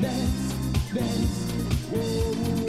dance, dance.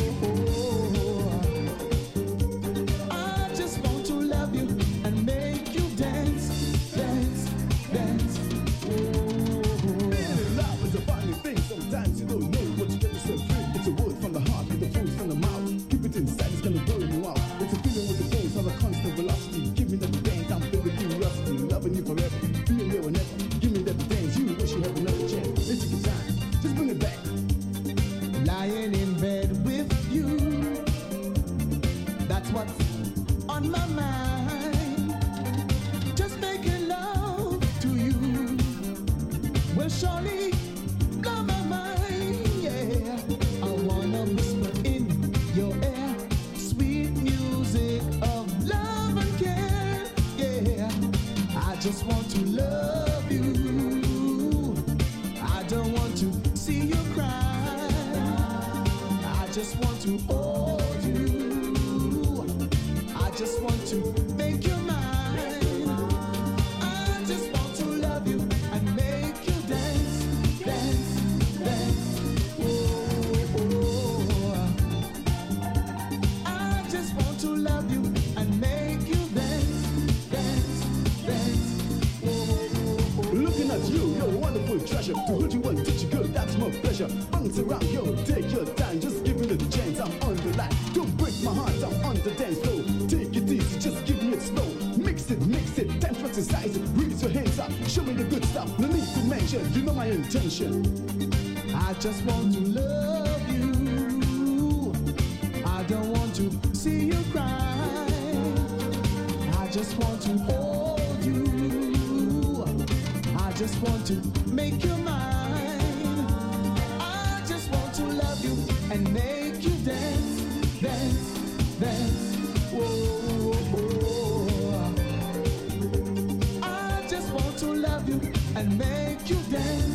to just want to love you. I don't want to see you cry. I just want to hold you. I just want to make you mine. I just want to love you and make you dance, dance, dance. Whoa. I just want to love you and make you dance.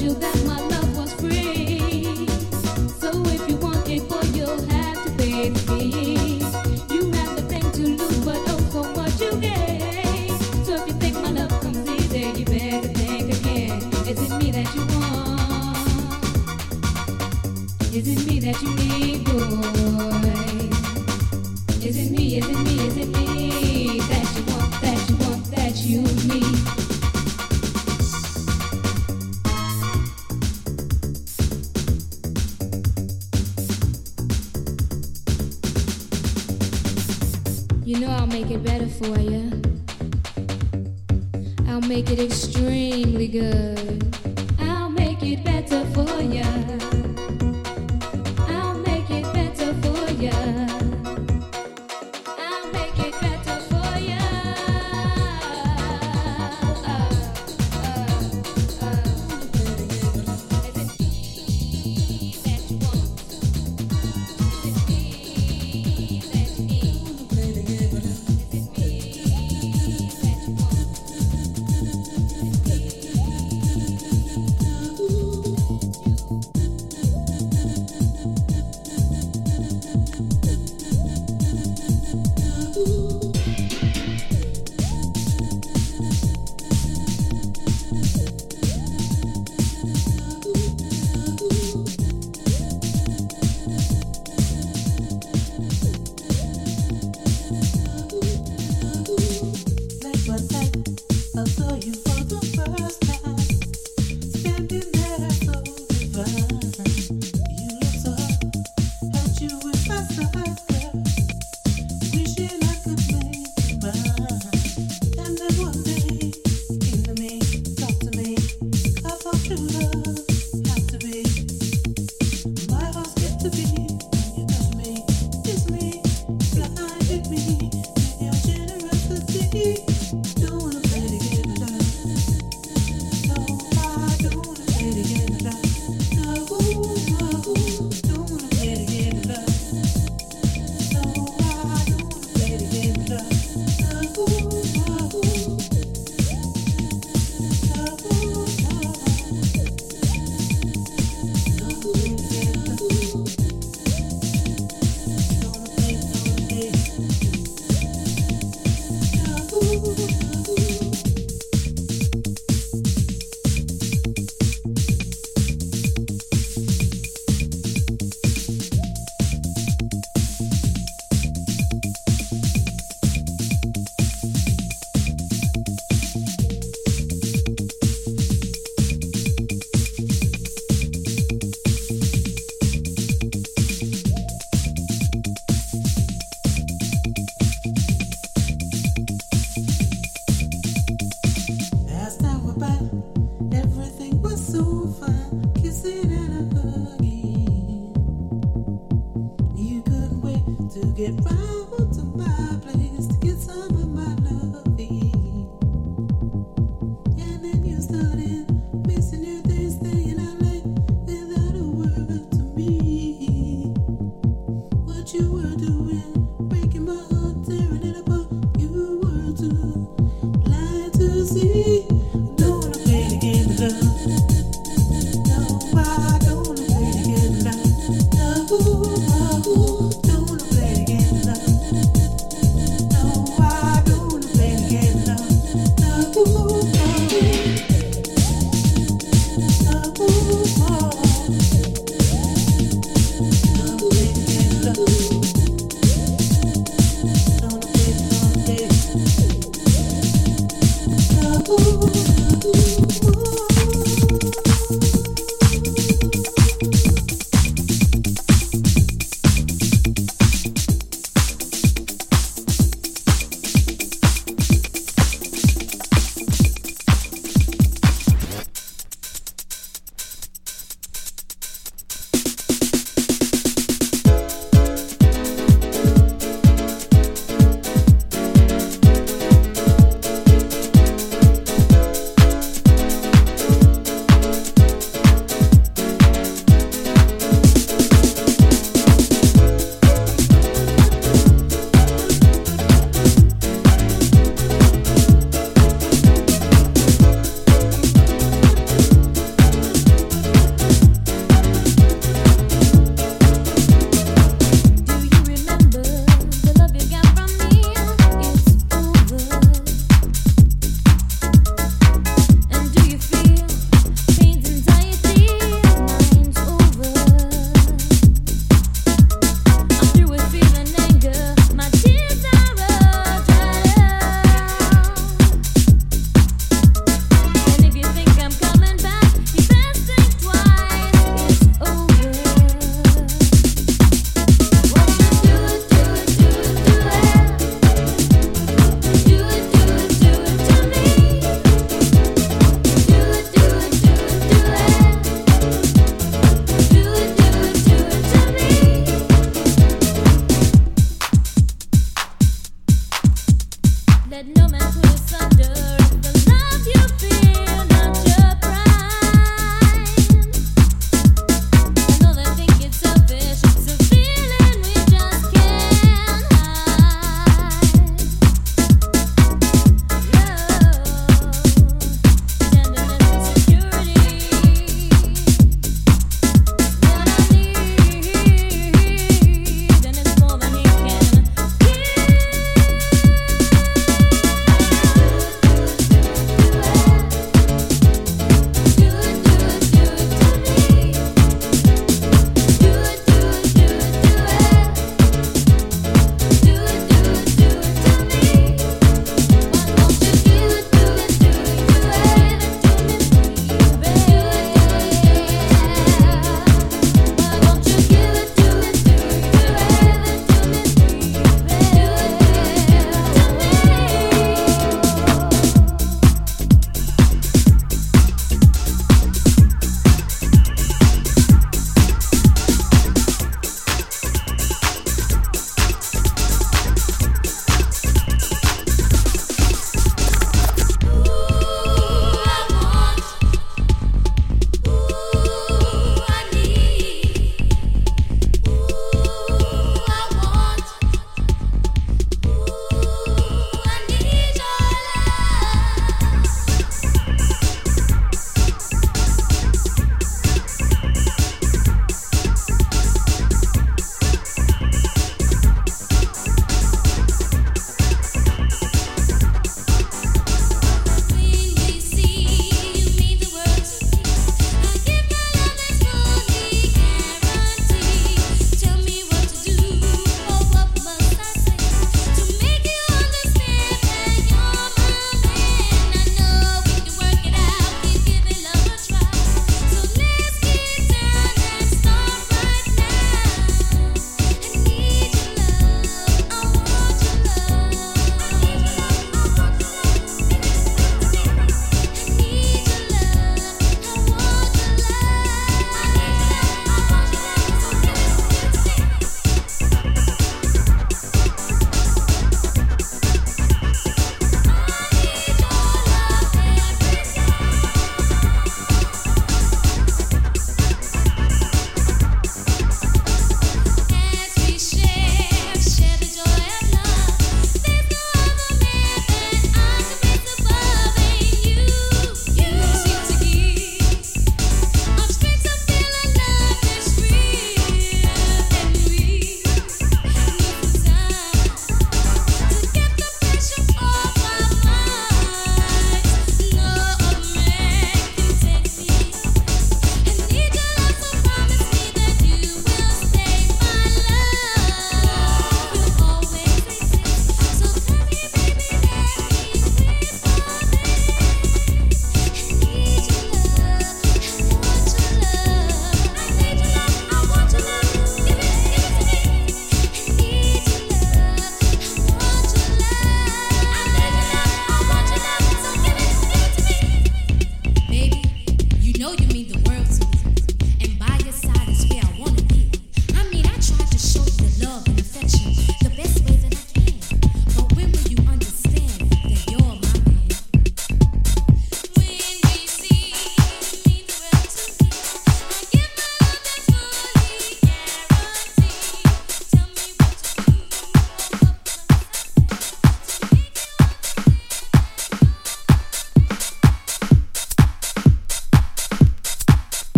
you that my love. for you. I'll make it extreme. see.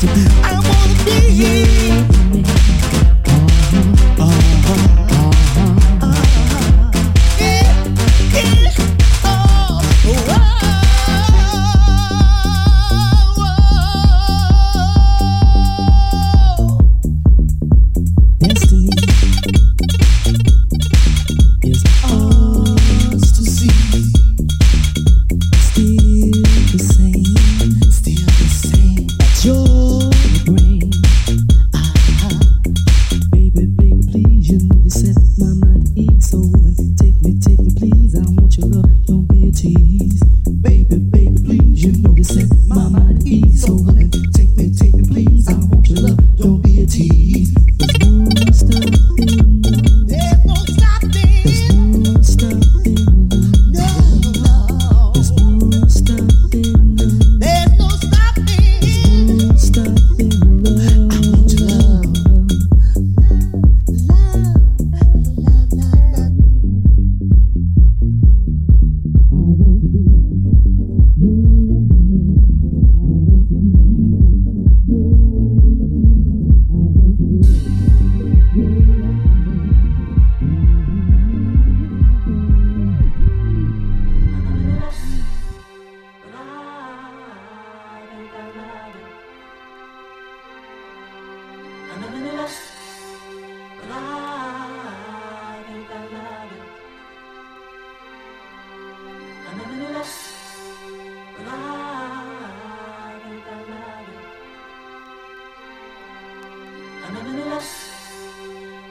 to be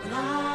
life.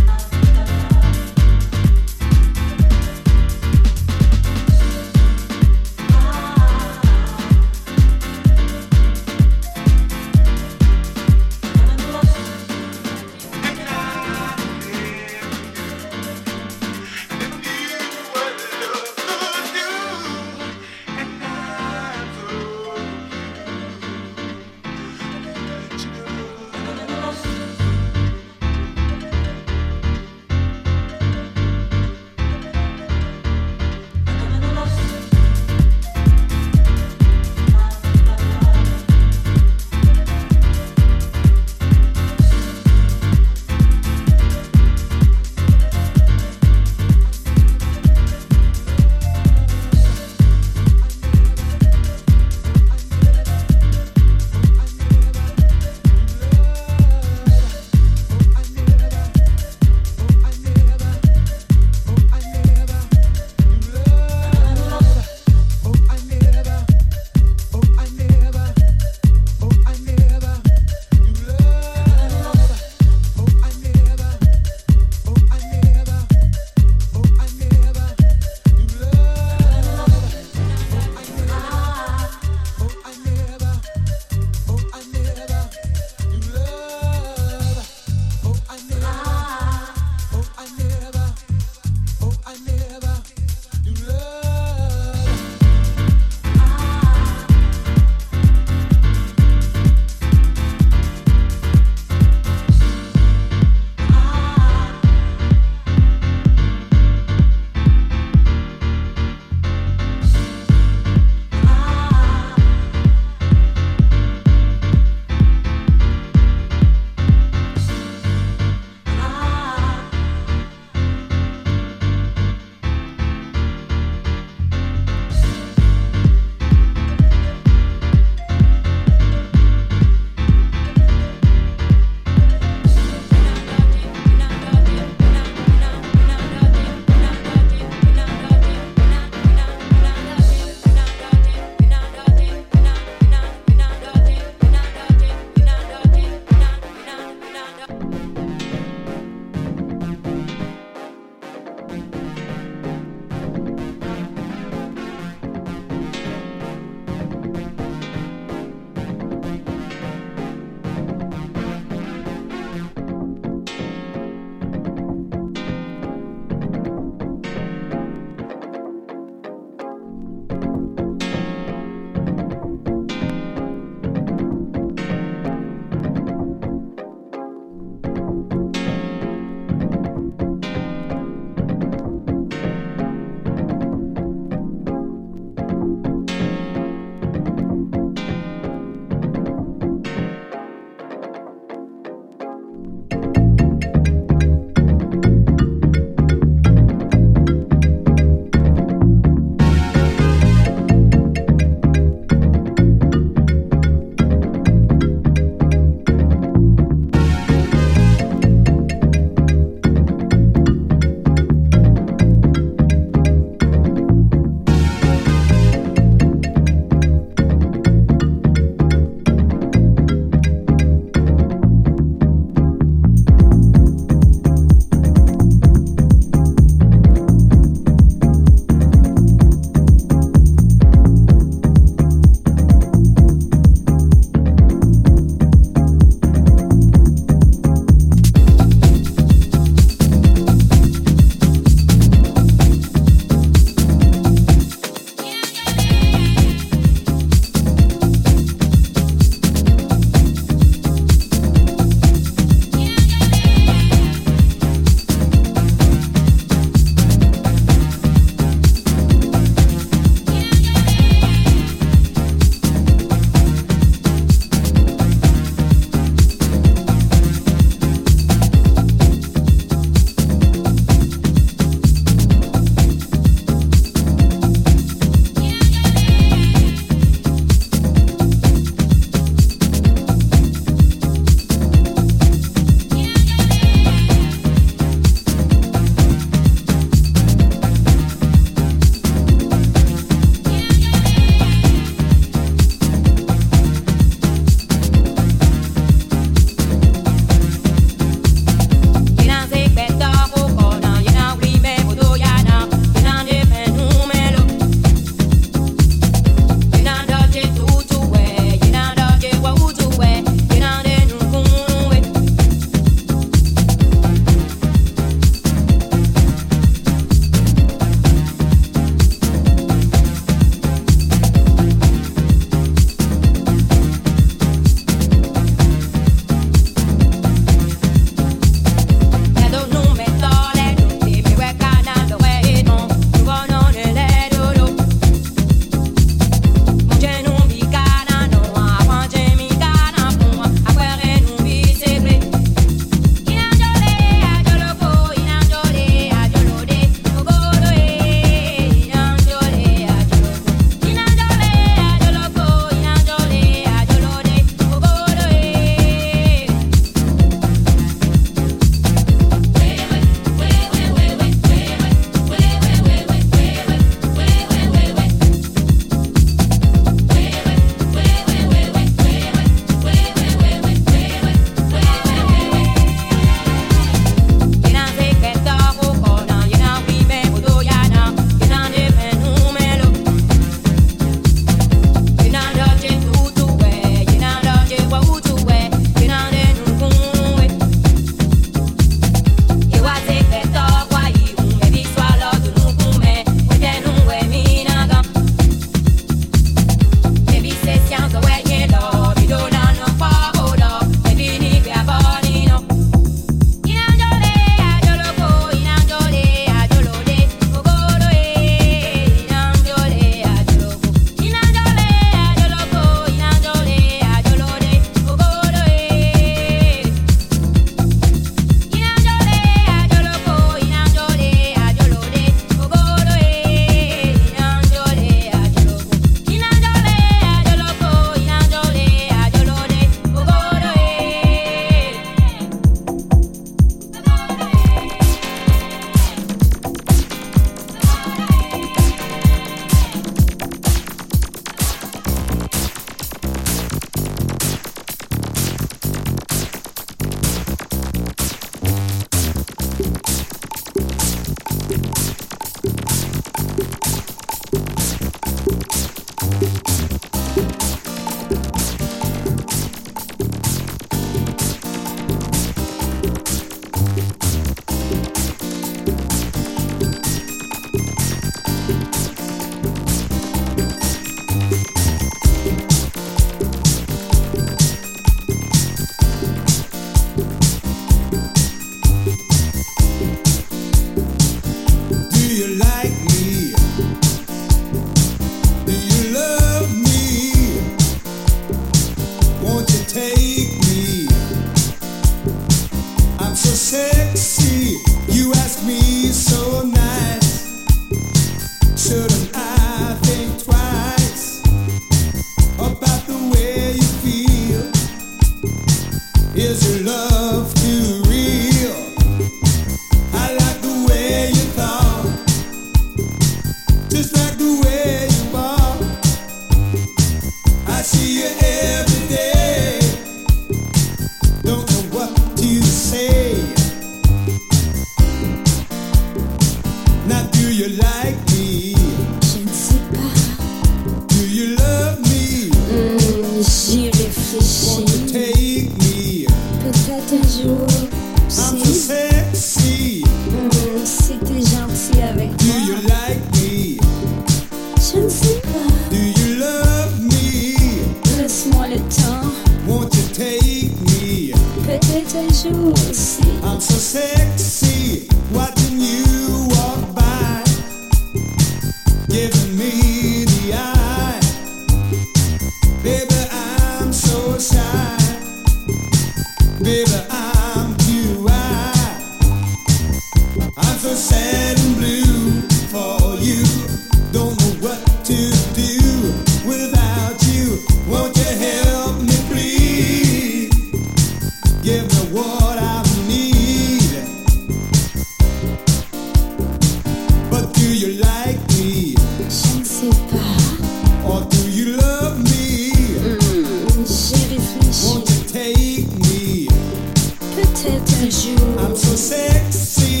I'm so sexy.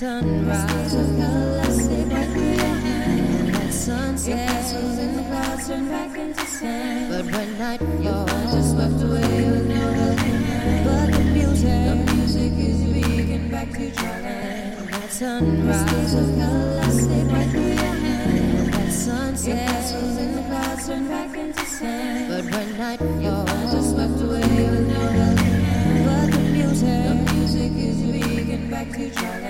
sunrise. And that sunset. in the clouds turn back into sand. But when night falls, I just swept away with no helping hand. But the music, the music is beating back to Thailand. And that sunrise. of colors stay back through your hand. And that sunset. in the clouds turn back into sand. But when night falls, I just swept away with no helping hand. But the music, the music is beating back to Thailand.